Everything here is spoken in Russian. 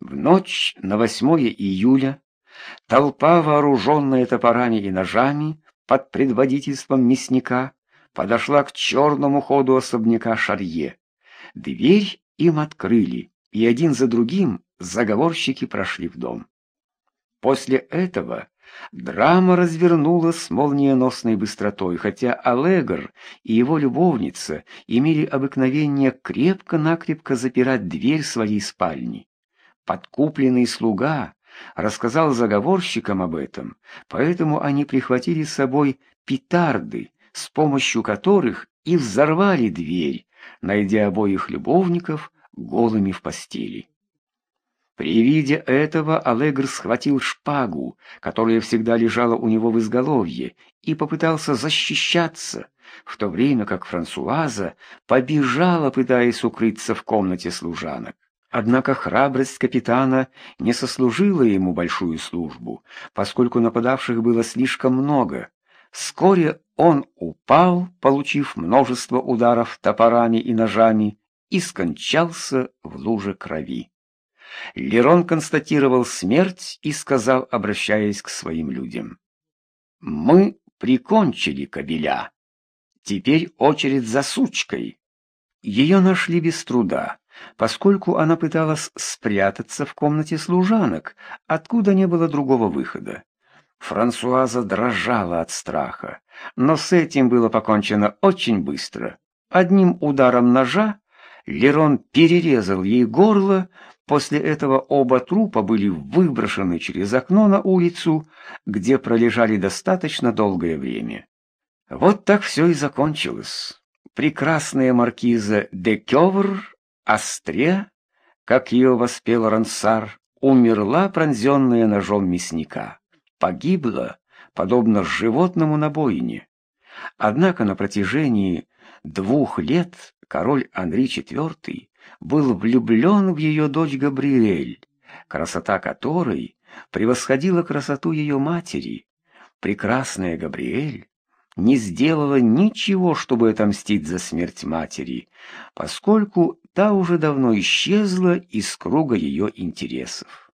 В ночь на 8 июля толпа, вооруженная топорами и ножами, под предводительством мясника, подошла к черному ходу особняка Шарье. Дверь им открыли, и один за другим заговорщики прошли в дом. После этого драма развернулась с молниеносной быстротой, хотя Алегр и его любовница имели обыкновение крепко-накрепко запирать дверь своей спальни. Подкупленный слуга рассказал заговорщикам об этом, поэтому они прихватили с собой петарды, с помощью которых и взорвали дверь, найдя обоих любовников голыми в постели. При виде этого Алегр схватил шпагу, которая всегда лежала у него в изголовье, и попытался защищаться, в то время как Франсуаза побежала, пытаясь укрыться в комнате служанок. Однако храбрость капитана не сослужила ему большую службу, поскольку нападавших было слишком много. Вскоре он упал, получив множество ударов топорами и ножами, и скончался в луже крови. Лерон констатировал смерть и сказал, обращаясь к своим людям. «Мы прикончили кобеля. Теперь очередь за сучкой». Ее нашли без труда поскольку она пыталась спрятаться в комнате служанок, откуда не было другого выхода. Франсуаза дрожала от страха, но с этим было покончено очень быстро. Одним ударом ножа Лерон перерезал ей горло, после этого оба трупа были выброшены через окно на улицу, где пролежали достаточно долгое время. Вот так все и закончилось. Прекрасная маркиза де Кёвр Астре, как ее воспел Рансар, умерла, пронзенная ножом мясника. Погибла, подобно животному на бойне. Однако на протяжении двух лет король Анри IV был влюблен в ее дочь Габриэль, красота которой превосходила красоту ее матери. Прекрасная Габриэль не сделала ничего, чтобы отомстить за смерть матери, поскольку та уже давно исчезла из круга ее интересов.